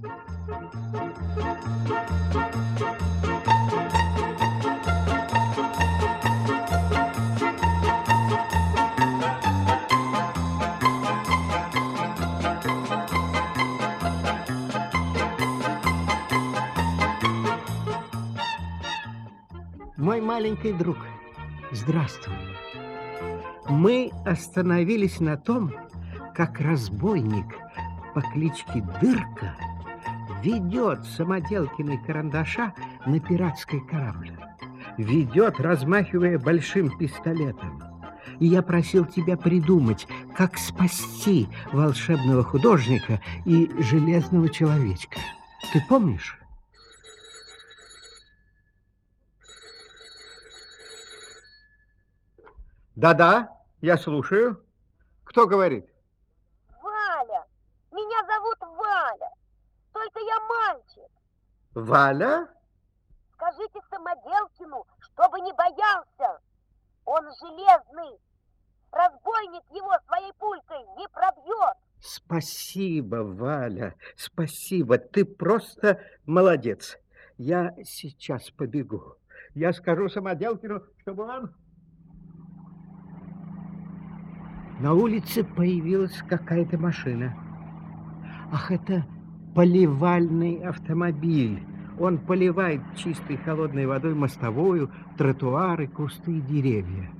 Мой маленький друг, здравствуй. Мы остановились на том, как разбойник по кличке Дырка ведет самоделкиной карандаша на пиратский корабль. Ведет, размахивая большим пистолетом. И я просил тебя придумать, как спасти волшебного художника и железного человечка. Ты помнишь? Да-да, я слушаю. Кто говорит? Валя! Меня зовут Валя. Только я мальчик. Валя? Скажите Самоделкину, чтобы не боялся. Он железный. Разбойник его своей пулькой не пробьет. Спасибо, Валя, спасибо. Ты просто молодец. Я сейчас побегу. Я скажу Самоделкину, чтобы он... На улице появилась какая-то машина. Ах, это поливальный автомобиль. Он поливает чистой холодной водой мостовую, тротуары, кусты и деревья.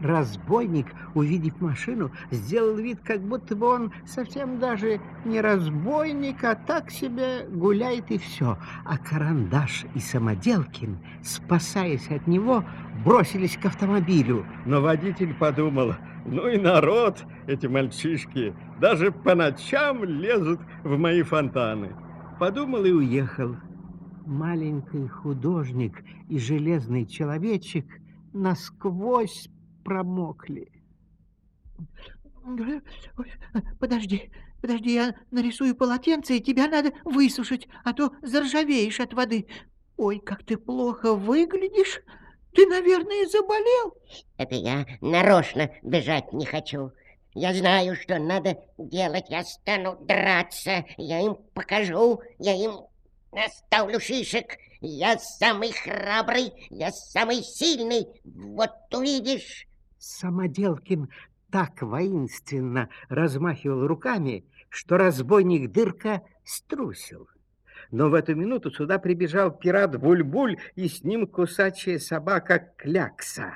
Разбойник, увидев машину, сделал вид, как будто бы он совсем даже не разбойник, а так себе гуляет и все. А Карандаш и Самоделкин, спасаясь от него, бросились к автомобилю. Но водитель подумал, ну и народ, эти мальчишки, даже по ночам лезут в мои фонтаны. Подумал и уехал. Маленький художник и железный человечек насквозь промокли. Подожди, подожди, я нарисую полотенце, и тебя надо высушить, а то заржавеешь от воды. Ой, как ты плохо выглядишь. Ты, наверное, заболел. Это я нарочно бежать не хочу. Я знаю, что надо делать. Я стану драться. Я им покажу. Я им наставлю шишек. Я самый храбрый. Я самый сильный. Вот увидишь. Самоделкин так воинственно размахивал руками, что разбойник Дырка струсил. Но в эту минуту сюда прибежал пират Буль-Буль и с ним кусачая собака Клякса.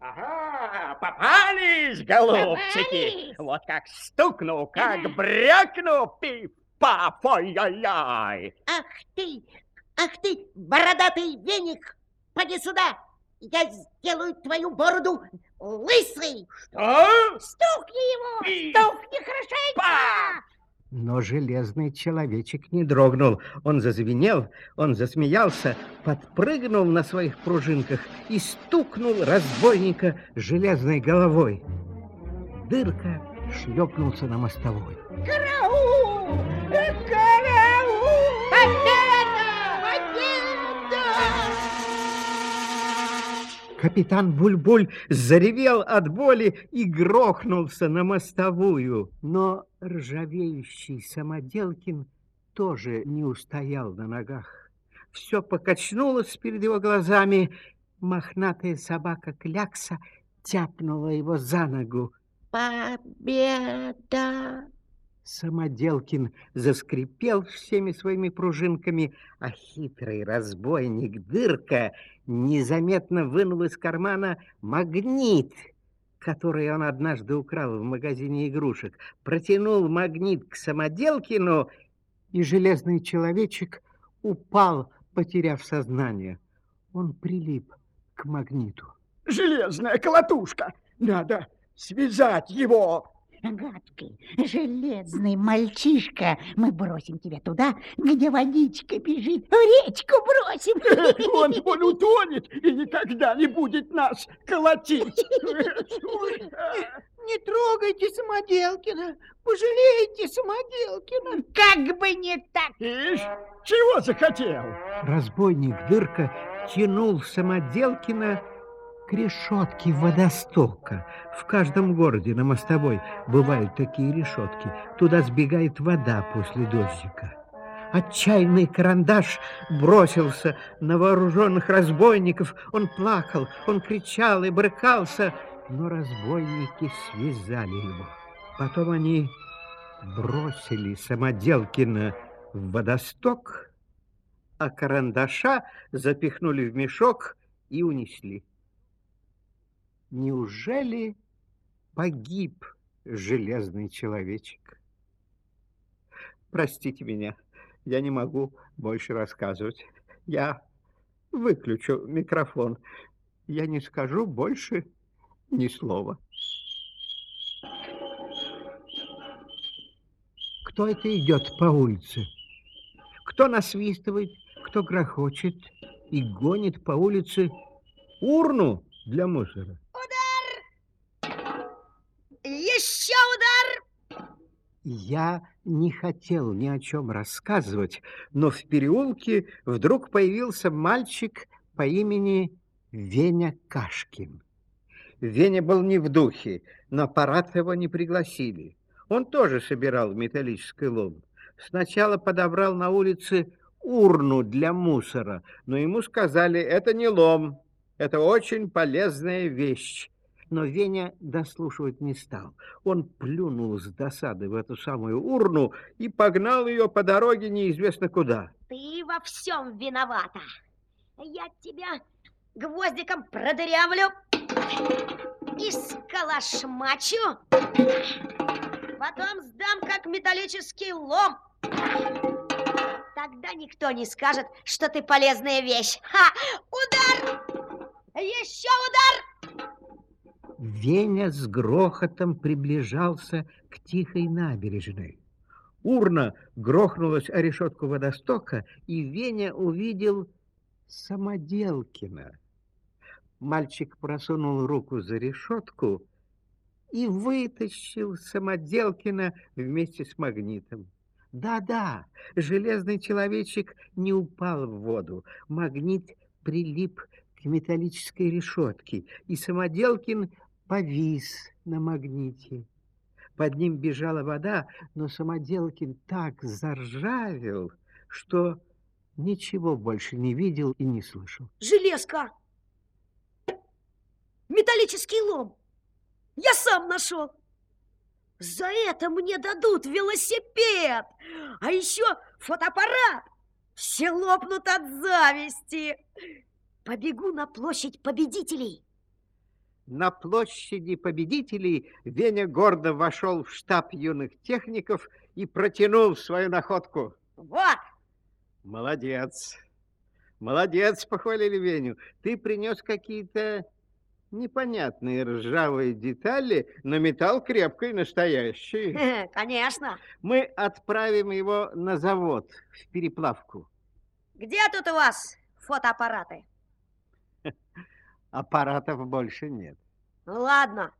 Ага, попались, голубчики! Попались! Вот как стукну, как брякну, пиф-паф, ой-ой-ой! Ах ты, ах ты, бородатый веник, поди сюда. Я сделаю твою бороду лысой. Что? Стукни его, Пи! стукни хорошенько. Но железный человечек не дрогнул. Он зазвенел, он засмеялся, подпрыгнул на своих пружинках и стукнул разбойника железной головой. Дырка шлепнулся на мостовой. Караул! Капитан Буль-Буль заревел от боли и грохнулся на мостовую. Но ржавеющий Самоделкин тоже не устоял на ногах. Все покачнулось перед его глазами. Мохнатая собака Клякса тяпнула его за ногу. Победа! Самоделкин заскрипел всеми своими пружинками, а хитрый разбойник Дырка незаметно вынул из кармана магнит, который он однажды украл в магазине игрушек, протянул магнит к Самоделкину, и железный человечек упал, потеряв сознание. Он прилип к магниту. Железная колотушка! Надо связать его! Гадкий, железный мальчишка. Мы бросим тебя туда, где водичка бежит. В речку бросим. Он, он утонет и никогда не будет нас колотить! Не трогайте Самоделкина. Пожалейте Самоделкина. Как бы не так. Ишь, чего захотел? Разбойник Дырка тянул Самоделкина к решетке водостока. В каждом городе на мостовой бывают такие решетки. Туда сбегает вода после дождика. Отчаянный карандаш бросился на вооруженных разбойников. Он плакал, он кричал и брыкался, но разбойники связали его. Потом они бросили Самоделкина в водосток, а карандаша запихнули в мешок и унесли. Неужели погиб железный человечек? Простите меня, я не могу больше рассказывать. Я выключу микрофон. Я не скажу больше ни слова. Кто это идет по улице? Кто насвистывает, кто грохочет и гонит по улице урну для мусора? Еще удар! Я не хотел ни о чем рассказывать, но в переулке вдруг появился мальчик по имени Веня Кашкин. Веня был не в духе, но аппарат его не пригласили. Он тоже собирал металлический лом. Сначала подобрал на улице урну для мусора, но ему сказали, это не лом, это очень полезная вещь. Но Веня дослушивать не стал. Он плюнул с досады в эту самую урну и погнал ее по дороге неизвестно куда. Ты во всем виновата. Я тебя гвоздиком продырявлю и сколошмачу. Потом сдам как металлический лом. Тогда никто не скажет, что ты полезная вещь. Ха! Удар! Еще удар! Веня с грохотом приближался к тихой набережной. Урна грохнулась о решетку водостока, и Веня увидел Самоделкина. Мальчик просунул руку за решетку и вытащил Самоделкина вместе с магнитом. Да-да, железный человечек не упал в воду. Магнит прилип к металлической решетке, и Самоделкин повис на магните. Под ним бежала вода, но Самоделкин так заржавел, что ничего больше не видел и не слышал. Железка! Металлический лом! Я сам нашел! За это мне дадут велосипед, а еще фотоаппарат. Все лопнут от зависти. Побегу на площадь победителей. На площади победителей Веня гордо вошел в штаб юных техников и протянул свою находку. Вот, Молодец. Молодец, похвалили Веню. Ты принес какие-то непонятные ржавые детали, но металл крепкий, настоящий. конечно. Мы отправим его на завод в переплавку. Где тут у вас фотоаппараты? Аппаратов больше нет. Ну ладно,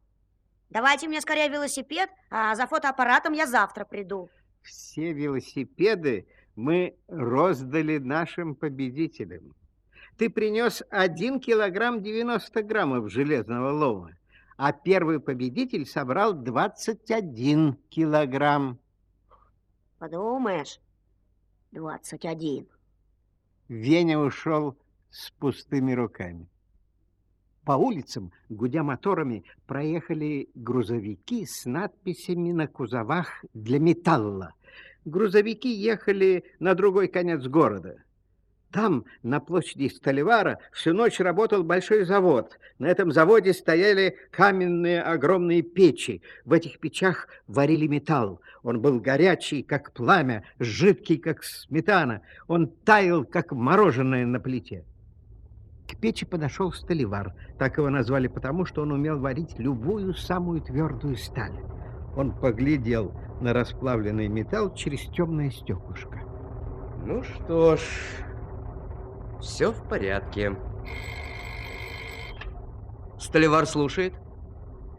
давайте мне скорее велосипед, а за фотоаппаратом я завтра приду. Все велосипеды мы роздали нашим победителям. Ты принес 1 килограмм 90 граммов железного лома, а первый победитель собрал 21 килограмм. Подумаешь, 21. Веня ушел с пустыми руками. По улицам, гудя моторами, проехали грузовики с надписями на кузовах для металла. Грузовики ехали на другой конец города. Там, на площади Столивара, всю ночь работал большой завод. На этом заводе стояли каменные огромные печи. В этих печах варили металл. Он был горячий, как пламя, жидкий, как сметана. Он таял, как мороженое на плите. Печи подошел Столивар. Так его назвали потому, что он умел варить любую самую твердую сталь. Он поглядел на расплавленный металл через темное стеклышко. Ну что ж, все в порядке. Столивар слушает.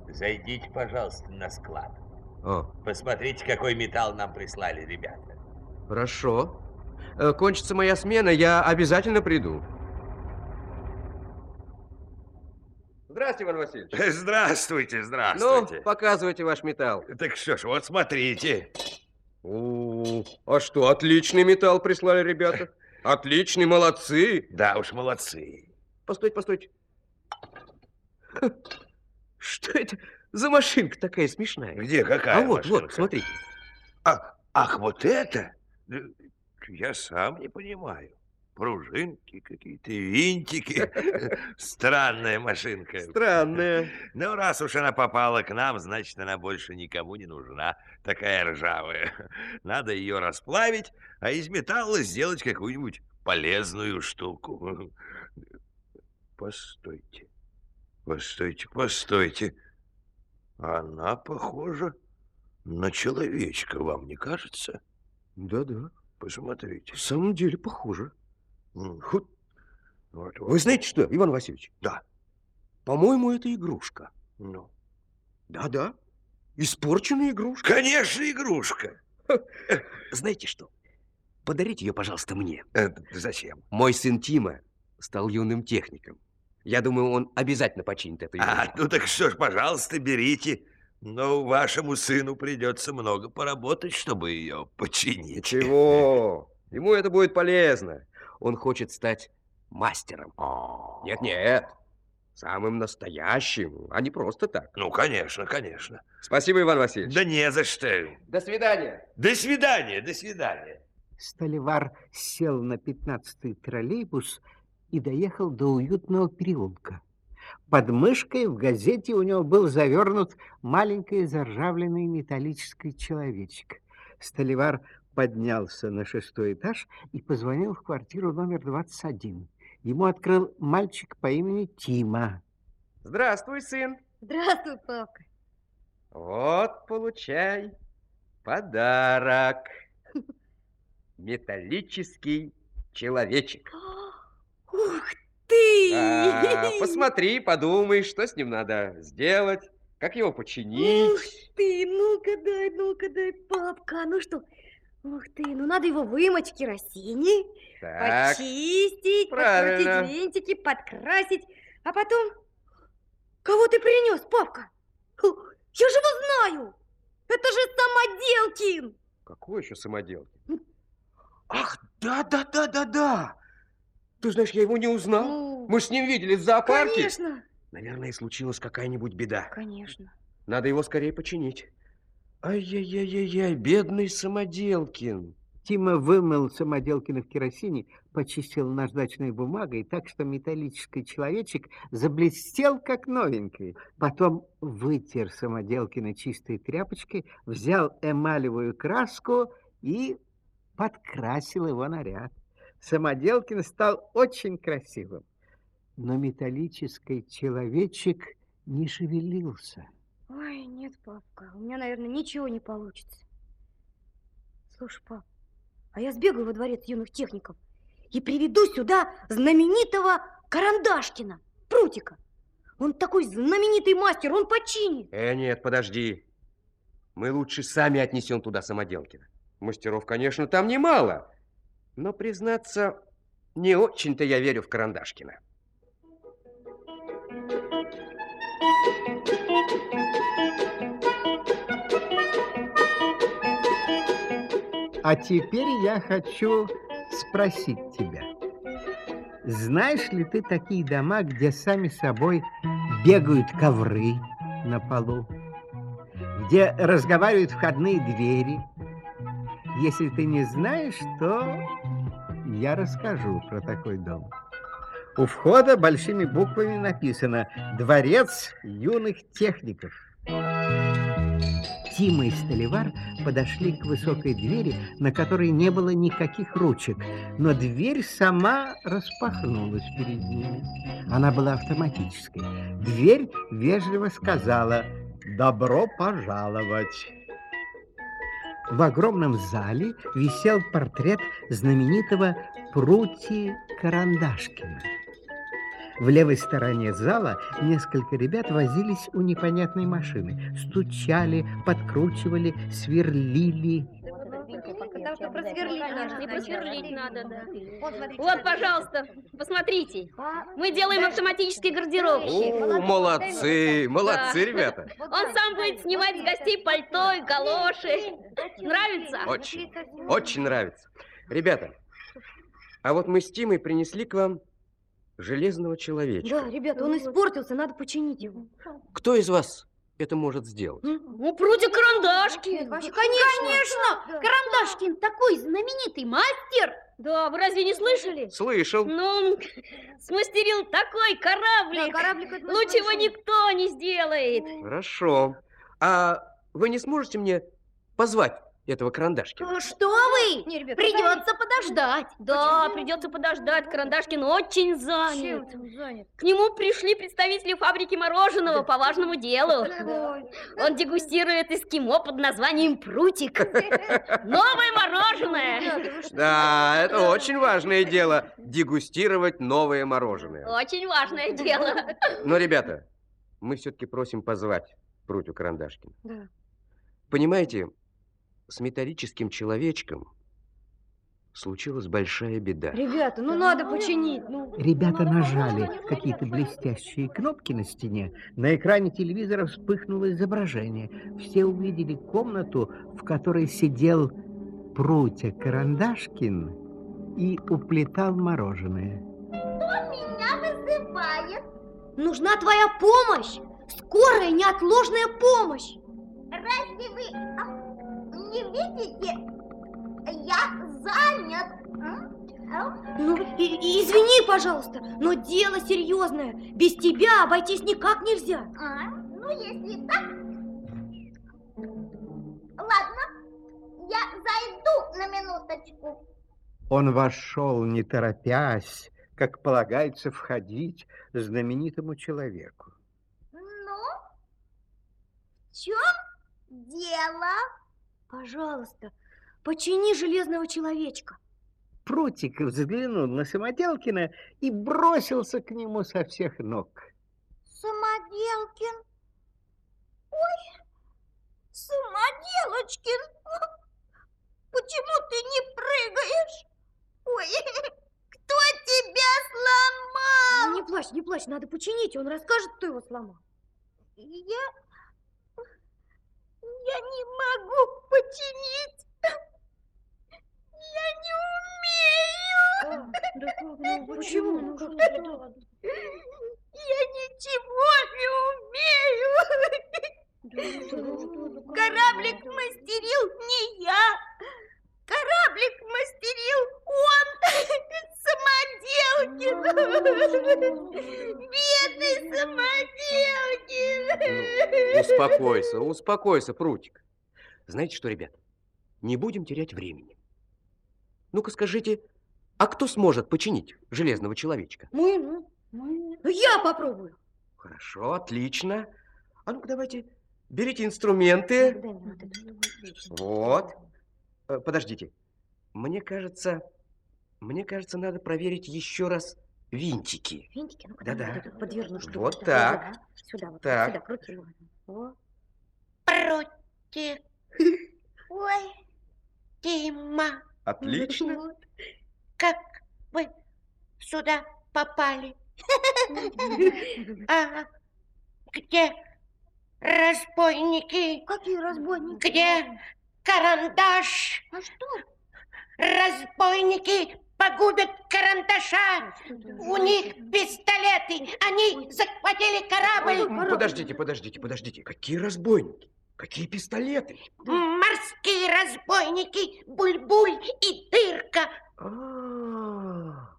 Зайдите, пожалуйста, на склад. О, Посмотрите, какой металл нам прислали ребята. хорошо. Э, Кончится моя смена, я обязательно приду. Здравствуйте, Иван Васильевич. Здравствуйте, Ну, здравствуйте. показывайте ваш металл. Так что ж, вот смотрите. О, Ну, а что, отличный металл прислали ребята. Отличный, молодцы. Да уж, молодцы. Постойте, постойте. Что это за машинка такая смешная? Где, какая а вот, вот, смотрите. А, ах, вот это? Да Я сам не понимаю. Пружинки какие-то, винтики. Странная машинка. Странная. Ну, раз уж она попала к нам, значит, она больше никому не нужна. Такая ржавая. Надо ее расплавить, а из металла сделать какую-нибудь полезную штуку. Постойте. Постойте, постойте. Она похожа на человечка, вам не кажется? Да-да, Посмотрите. в самом деле похоже. Вот. Вы знаете что, Иван Васильевич? Да. По-моему, это игрушка. Ну. Да-да, испорченная игрушка. Конечно, игрушка. Знаете что? Подарите ее, пожалуйста, мне. Э, зачем? Мой сын Тима стал юным техником. Я думаю, он обязательно починит эту игрушку. А, ну так что ж, пожалуйста, берите. Но вашему сыну придется много поработать, чтобы ее починить. Чего? Ему это будет полезно. Он хочет стать мастером. Нет-нет, самым настоящим, а не просто так. Ну, конечно, конечно. Спасибо, Иван Васильевич. Да не за что. До свидания. До свидания, до свидания. Столивар сел на пятнадцатый троллейбус и доехал до уютного переулка. Под мышкой в газете у него был завернут маленький заржавленный металлический человечек. Столивар поднялся на шестой этаж и позвонил в квартиру номер 21. Ему открыл мальчик по имени Тима. Здравствуй, сын. Здравствуй, папка. Вот, получай подарок. Металлический человечек. Ух ты! А, посмотри, подумай, что с ним надо сделать, как его Ух починить. ты, ну-ка дай, ну-ка дай, папка, ну что? Ух ты, ну надо его вымочь в керосине, Так, почистить, правильно. подкрутить винтики, подкрасить, а потом... Кого ты принес, папка? Я же его знаю! Это же Самоделкин! какой еще самоделки? Ах, да-да-да-да-да! Ты знаешь, я его не узнал. Ну, Мы с ним виделись в зоопарке. конечно, Наверное, случилась какая-нибудь беда. конечно. Надо его скорее починить. Ай-яй-яй-яй, бедный самоделкин. Тима вымыл самоделкина в керосине, почистил наждачной бумагой так, что металлический человечек заблестел, как новенький. Потом вытер самоделкина чистой тряпочкой, взял эмалевую краску и подкрасил его наряд. Самоделкин стал очень красивым, но металлический человечек не шевелился. Нет, папка, у меня, наверное, ничего не получится. Слушай, пап, а я сбегаю во дворец юных техников и приведу сюда знаменитого Карандашкина, Прутика. Он такой знаменитый мастер, он починит. Э, нет, подожди. Мы лучше сами отнесем туда самоделкина. Мастеров, конечно, там немало. Но, признаться, не очень-то я верю в Карандашкина. А теперь я хочу спросить тебя. Знаешь ли ты такие дома, где сами собой бегают ковры на полу, где разговаривают входные двери? Если ты не знаешь, то я расскажу про такой дом. У входа большими буквами написано «Дворец юных техников». Тима и Столивар подошли к высокой двери, на которой не было никаких ручек, но дверь сама распахнулась перед ними. Она была автоматической. Дверь вежливо сказала «Добро пожаловать!». В огромном зале висел портрет знаменитого Прути Карандашкина. В левой стороне зала несколько ребят возились у непонятной машины. Стучали, подкручивали, сверлили. Потому что просверлить надо. и просверлить надо, да. Вот, смотрите. Вот, пожалуйста, посмотрите. А, Мы делаем автоматический гардероб. О, молодцы, молодцы, ребята. Он сам будет снимать с гостей пальто и галоши. Нравится? Очень, очень нравится. Ребята, а вот мы с Тимой принесли к вам железного человечка. Да, ребята, он испортился, надо починить его. Кто из вас это может сделать? Ну, прутик карандашки. Вообще, конечно. Да. Карандашкин такой знаменитый мастер. Да, вы разве не слышали? Слышал. Ну, он смастерил такой Да, кораблик. кораблик это Лучше его никто не сделает. Хорошо. А вы не сможете мне позвать этого карандашкина? Что вы? Не, ребят, Придется подождать. Да, придется подождать. Карандашкин очень занят. Чем занят? К нему пришли представители фабрики мороженого по важному делу. Он дегустирует эскимо под названием прутик. Новое мороженое. Да, это очень важное дело дегустировать новое мороженое. Очень важное дело. Но, ребята, мы все-таки просим позвать Прутю Карандашкина. Да. Понимаете, с металлическим человечком случилась большая беда. Ребята, ну надо починить. Ну, Ребята нажали какие-то блестящие кнопки на стене. На экране телевизора вспыхнуло изображение. Все увидели комнату, в которой сидел Прутя Карандашкин и уплетал мороженое. нужна твоя помощь. Скорая неотложная помощь. Разве вы не видите? Я занят. Ну, и- и извини, пожалуйста, но дело серьезное. Без тебя обойтись никак нельзя. А? Ну, если так... Ладно, я зайду на минуточку. Он вошел, не торопясь, как полагается входить знаменитому человеку. Ну, в чем дело? Пожалуйста, почини железного человечка. Прутик взглянул на Самоделкина и бросился к нему со всех ног. Самоделкин. Ой, Самоделочкин. Почему ты не прыгаешь? Ой, кто тебя сломал? Не плачь, не плачь, надо починить, он расскажет, кто его сломал. Я... Я не могу починить. Я не умею. ну почему? Ну, как Я ничего не умею. Кораблик мастерил не я. Кораблик мастерил он, Самоделкин. Бедный Самоделкин. Ну, успокойся, успокойся, Прутик. Знаете что, ребят, не будем терять времени. Ну-ка скажите, а кто сможет починить железного человечка? Мы, ну, мы. Ну, я попробую. Хорошо, отлично. А ну-ка давайте, берите инструменты. Вот. Э, Подождите. Мне кажется, мне кажется, надо проверить еще раз винтики. Винтики, ну-ка, вот эту подверну штуку. Вот Да, так. да. Сюда, вот Так. сюда, крути его. Вот. Прутик. Ой, Дима, Отлично. Вот. как вы сюда попали? А где разбойники? Какие разбойники? Где карандаш? А что? Разбойники погубят карандаша. У них пистолеты. Они захватили корабль. Подождите, подождите, подождите. Какие разбойники? Какие пистолеты? Морские разбойники Буль-Буль и Дырка. А,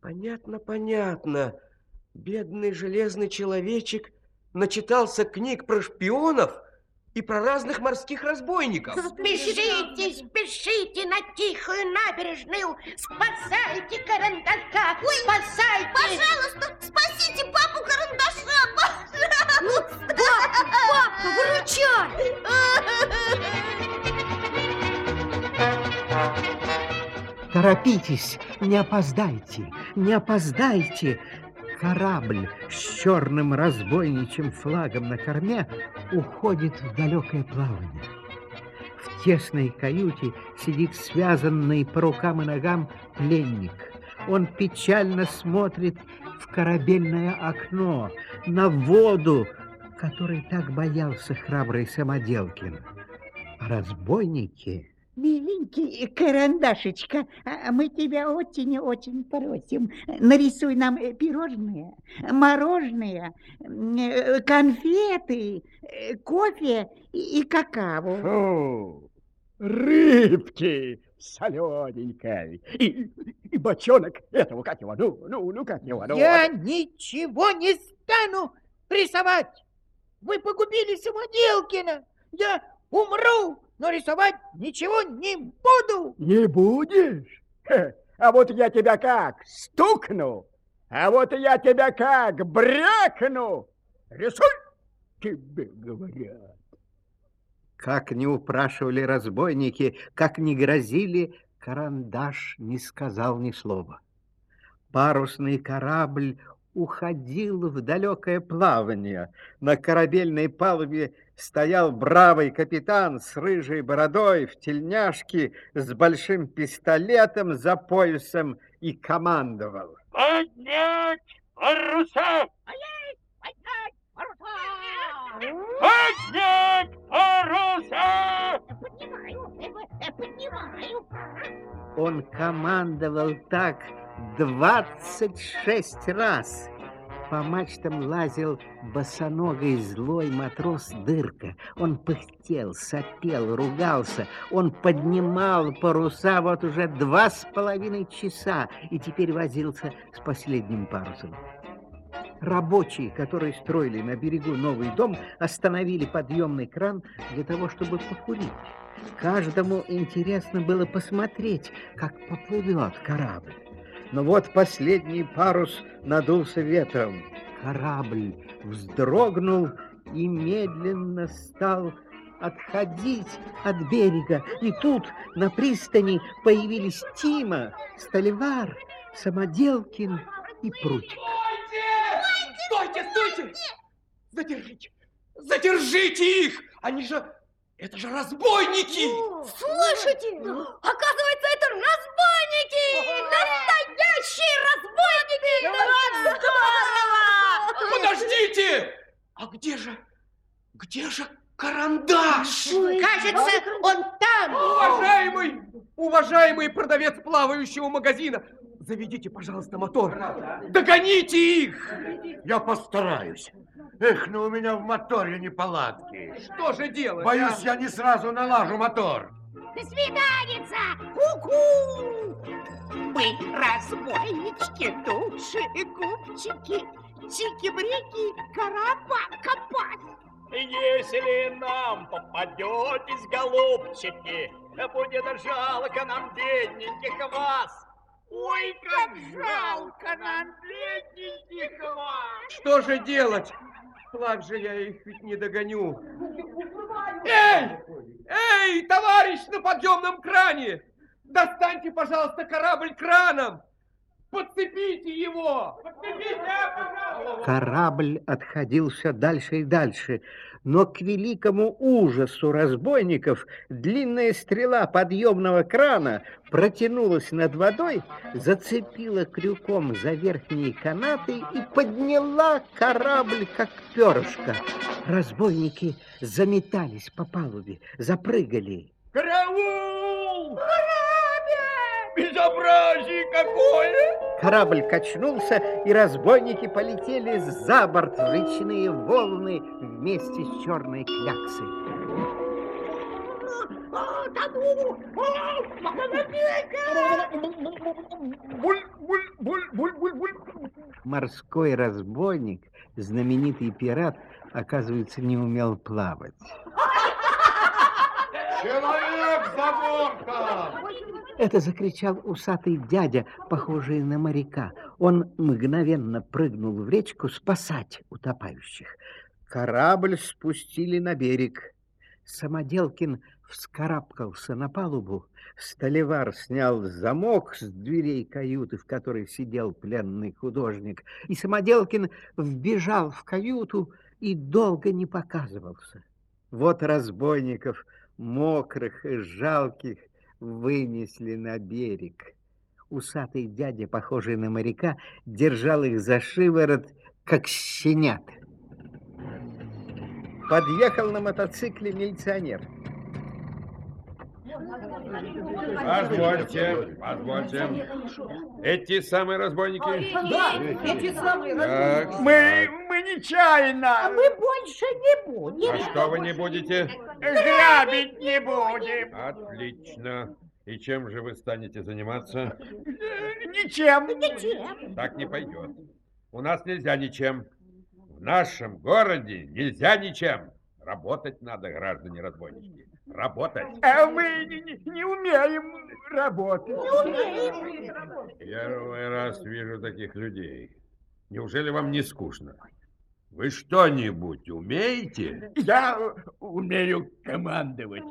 понятно, понятно. Бедный железный человечек начитался книг про шпионов и про разных морских разбойников. Спешите, спешите на тихую набережную. Спасайте карандаша. Спасайте. Пожалуйста, спасите папу карандаша. Пожалуйста. Папа, выручай! Торопитесь, не опоздайте, не опоздайте. Корабль с черным разбойничьим флагом на корме уходит в далекое плавание. В тесной каюте сидит связанный по рукам и ногам пленник. Он печально смотрит в корабельное окно, на воду, которой так боялся храбрый Самоделкин. Разбойники... Миленький карандашечка, а мы тебя очень и очень просим, нарисуй нам э, пирожные, мороженое, э, конфеты, э, кофе и и какао. Фу, рыбки солененькой. И, и бочонок этого, как его, ну, ну, ну, как его, ну. Я ничего не стану рисовать. Вы погубили Самоделкина. Я умру, но рисовать ничего не буду. Не будешь? А вот я тебя как стукну, а вот я тебя как брякну. Рисуй, тебе говорят. Как не упрашивали разбойники, как не грозили, карандаш не сказал ни слова. Парусный корабль уходил в далекое плавание. На корабельной палубе стоял бравый капитан с рыжей бородой в тельняшке, с большим пистолетом за поясом и командовал. Поднять паруса! Поднять паруса! Он командовал так двадцать шесть раз. По мачтам лазил босоногий злой матрос Дырка. Он пыхтел, сопел, ругался. Он поднимал паруса вот уже два с половиной часа и теперь возился с последним парусом. Рабочие, которые строили на берегу новый дом, остановили подъемный кран для того, чтобы покурить. Каждому интересно было посмотреть, как поплывет корабль. Но вот последний парус надулся ветром. Корабль вздрогнул и медленно стал отходить от берега. И тут на пристани появились Тима, Столивар, Самоделкин и Прутик. Стойте, стойте! Задержите! Задержите их! Они же... Это же разбойники! Слышите? Оказывается, это разбойники! Настоящие разбойники! Вот здорово! Подождите! А где же... Где же карандаш? Кажется, он там. Уважаемый, уважаемый продавец плавающего магазина, заведите, пожалуйста, мотор. Догоните их! Я постараюсь. Эх, ну у меня в моторе неполадки. Что же делать? Боюсь, а? я не сразу налажу мотор. До свиданица! Ку-ку! Мы разбойнички, души и губчики, чики-брики, караба-капа. Если нам попадетесь, голубчики, будет жалко нам бедненьких вас. Ой, как жалко нам бедненьких вас. Что же делать? Плак же я их ведь не догоню. Эй! Эй, товарищ на подъемном кране! Достаньте, пожалуйста, корабль краном! Подцепите его! Подцепите, а, пожалуйста! Корабль отходил все дальше и дальше, но к великому ужасу разбойников длинная стрела подъемного крана протянулась над водой, зацепила крюком за верхние канаты и подняла корабль, как перышко. Разбойники заметались по палубе, запрыгали. Караул! Безобразие какое! Корабль качнулся, и разбойники полетели за борт в речные волны вместе с черной кляксой. Морской разбойник, знаменитый пират, оказывается, не умел плавать. Человек за бортом! Это закричал усатый дядя, похожий на моряка. Он мгновенно прыгнул в речку спасать утопающих. Корабль спустили на берег. Самоделкин вскарабкался на палубу. Столевар снял замок с дверей каюты, в которой сидел пленный художник. И Самоделкин вбежал в каюту и долго не показывался. Вот разбойников мокрых и жалких, вынесли на берег. Усатый дядя, похожий на моряка, держал их за шиворот, как щенят. Подъехал на мотоцикле милиционер. Позвольте, позвольте. Эти самые разбойники? Да, эти самые Так, Мы, мы нечаянно. А мы больше будем. а что вы не будете? Грабить не будем. Отлично. И чем же вы станете заниматься? Ничем. Ничем. Так не пойдет. У нас нельзя ничем. В нашем городе нельзя ничем. Работать надо, граждане разбойники. Работать. А мы не, не- не умеем работать. Первый раз вижу таких людей. Неужели вам не скучно? Вы что-нибудь умеете? Я умею командовать.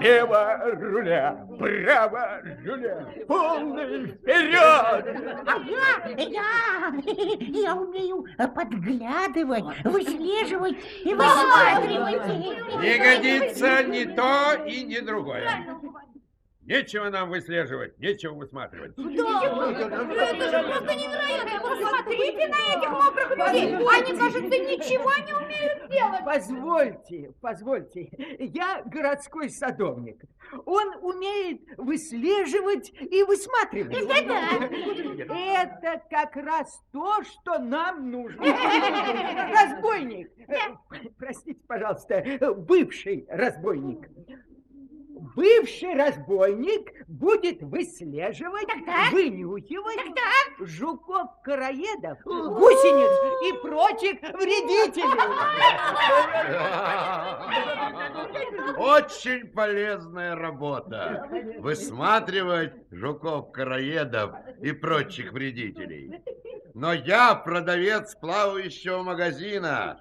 Лево руля, право руля, полный вперед! А я, я, я умею подглядывать, выслеживать и высматривать. Не годится ни то и ни другое. Нечего нам выслеживать, нечего высматривать. Это же просто невероятно! Посмотрите на этих мокрых людей! Они, кажется, ничего не умеют делать! Позвольте, позвольте, я городской садовник. Он умеет выслеживать и высматривать. Это как раз то, что нам нужно. Разбойник, простите, пожалуйста, бывший разбойник. Бывший разбойник будет выслеживать, вынюхивать жуков-караедов, гусениц и прочих вредителей. Очень полезная работа. Высматривать жуков-караедов и прочих вредителей. Но я продавец плавающего магазина,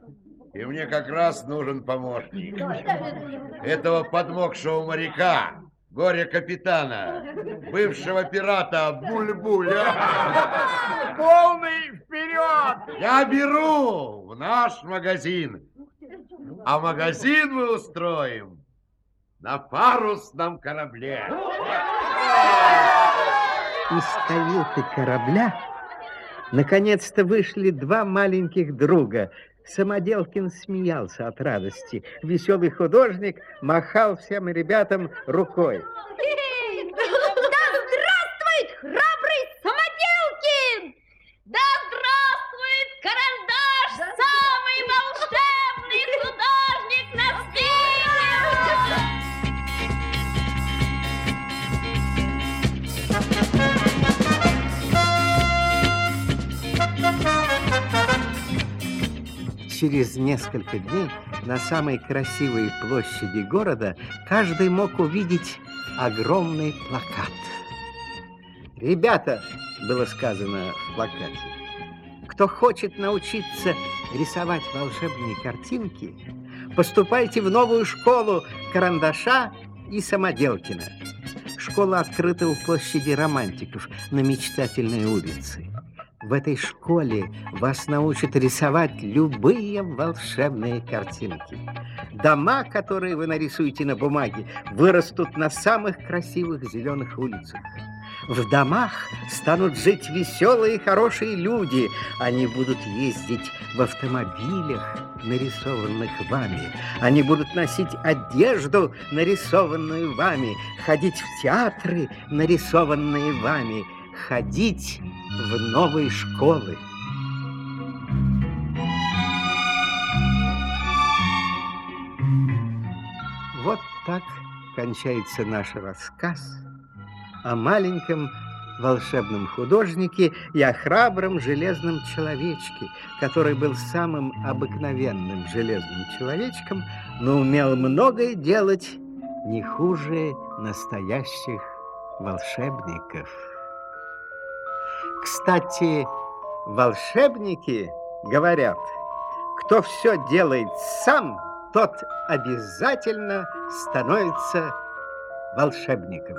и мне как раз нужен помощник. Этого подмокшего моряка, горе-капитана, бывшего пирата Буль-Буля. Полный вперед! Я беру в наш магазин. А магазин мы устроим на парусном корабле. Из каюты корабля наконец-то вышли два маленьких друга. Самоделкин смеялся от радости. Веселый художник махал всем ребятам рукой. Да здравствует храбрый Самоделкин! Да здравствует карандаш, Через несколько дней на самой красивой площади города каждый мог увидеть огромный плакат. «Ребята», было сказано в плакате, кто хочет научиться рисовать волшебные картинки, поступайте в новую школу карандаша и самоделкина. Школа открыта у площади романтиков на мечтательной улице. В этой школе вас научат рисовать любые волшебные картинки. Дома, которые вы нарисуете на бумаге, вырастут на самых красивых зеленых улицах. В домах станут жить веселые, хорошие люди. Они будут ездить в автомобилях, нарисованных вами. Они будут носить одежду, нарисованную вами, ходить в театры, нарисованные вами, ходить в новые школы. Вот так кончается наш рассказ о маленьком волшебном художнике и о храбром железном человечке, который был самым обыкновенным железным человечком, но умел многое делать не хуже настоящих волшебников. Кстати, волшебники говорят, кто все делает сам, тот обязательно становится волшебником.